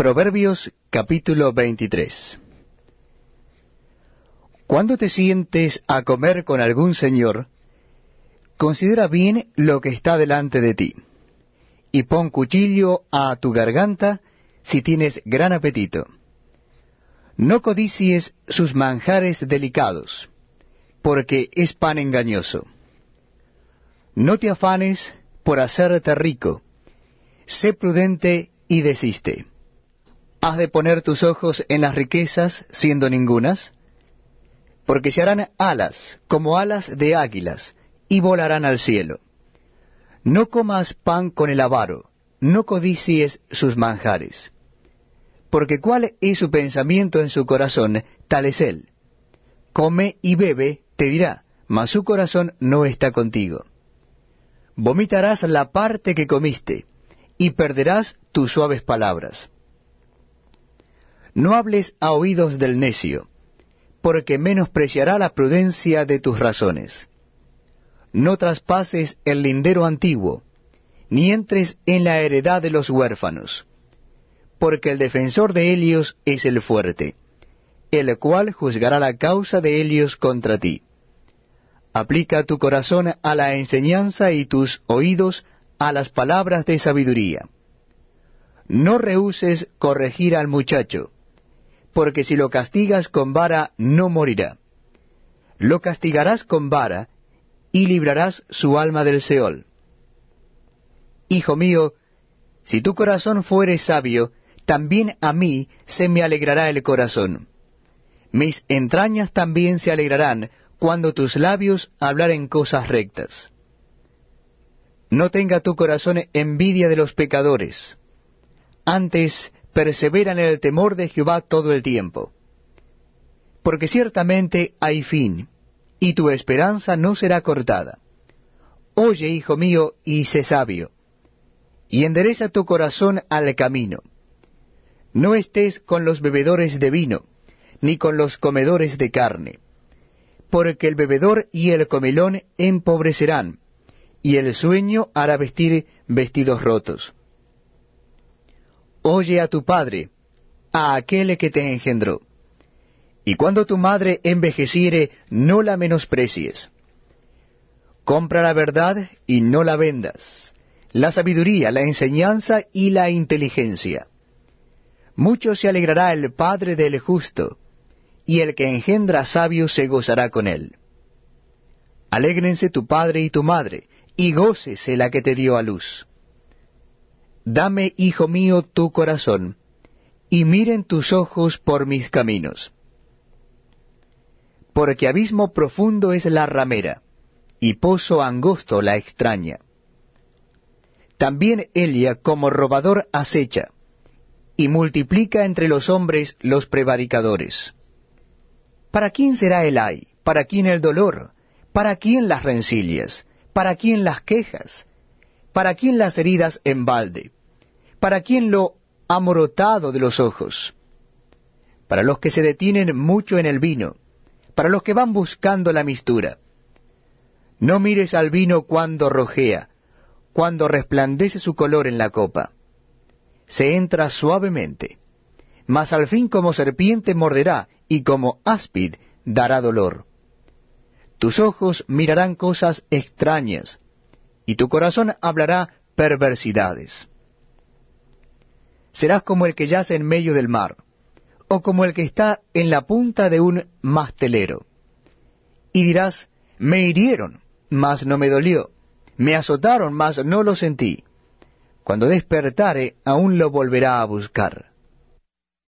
Proverbios capítulo 23 Cuando te sientes a comer con algún señor, considera bien lo que está delante de ti, y pon cuchillo a tu garganta si tienes gran apetito. No codicies sus manjares delicados, porque es pan engañoso. No te afanes por hacerte rico, sé prudente y desiste. ¿Has de poner tus ojos en las riquezas siendo ningunas? Porque se harán alas como alas de águilas, y volarán al cielo. No comas pan con el avaro, no codicies sus manjares. Porque cuál es su pensamiento en su corazón, tal es él. Come y bebe, te dirá, mas su corazón no está contigo. Vomitarás la parte que comiste, y perderás tus suaves palabras. No hables a oídos del necio, porque menospreciará la prudencia de tus razones. No traspases el lindero antiguo, ni entres en la heredad de los huérfanos, porque el defensor de Helios es el fuerte, el cual juzgará la causa de Helios contra ti. Aplica tu corazón a la enseñanza y tus oídos a las palabras de sabiduría. No rehuses corregir al muchacho, porque si lo castigas con vara no morirá. Lo castigarás con vara, y librarás su alma del Seol. Hijo mío, si tu corazón fuere sabio, también a mí se me alegrará el corazón. Mis entrañas también se alegrarán cuando tus labios hablaren cosas rectas. No tenga tu corazón envidia de los pecadores. Antes persevera en el temor de Jehová todo el tiempo. Porque ciertamente hay fin, y tu esperanza no será cortada. Oye, hijo mío, y sé sabio, y endereza tu corazón al camino. No estés con los bebedores de vino, ni con los comedores de carne, porque el bebedor y el comelón empobrecerán, y el sueño hará vestir vestidos rotos. Oye a tu padre, a aquel que te engendró y cuando tu madre envejeciere, no la menosprecies. Compra la verdad y no la vendas, la sabiduría, la enseñanza y la inteligencia. Mucho se alegrará el Padre del justo, y el que engendra sabio se gozará con él. Alégrense tu padre y tu madre, y gócese la que te dio a luz. Dame, hijo mío, tu corazón, y miren tus ojos por mis caminos porque abismo profundo es la ramera, y pozo angosto la extraña. También Elia como robador acecha, y multiplica entre los hombres los prevaricadores. ¿Para quién será el ay? ¿Para quién el dolor? ¿Para quién las rencillas? ¿Para quién las quejas? ¿Para quién las heridas en balde? ¿Para quién lo amorotado de los ojos? Para los que se detienen mucho en el vino, para los que van buscando la mistura. No mires al vino cuando rojea, cuando resplandece su color en la copa. Se entra suavemente, mas al fin como serpiente morderá, y como áspid dará dolor. Tus ojos mirarán cosas extrañas, y tu corazón hablará perversidades. Serás como el que yace en medio del mar, o como el que está en la punta de un mastelero. Y dirás, me hirieron, mas no me dolió, me azotaron, mas no lo sentí. Cuando despertare, aún lo volverá a buscar.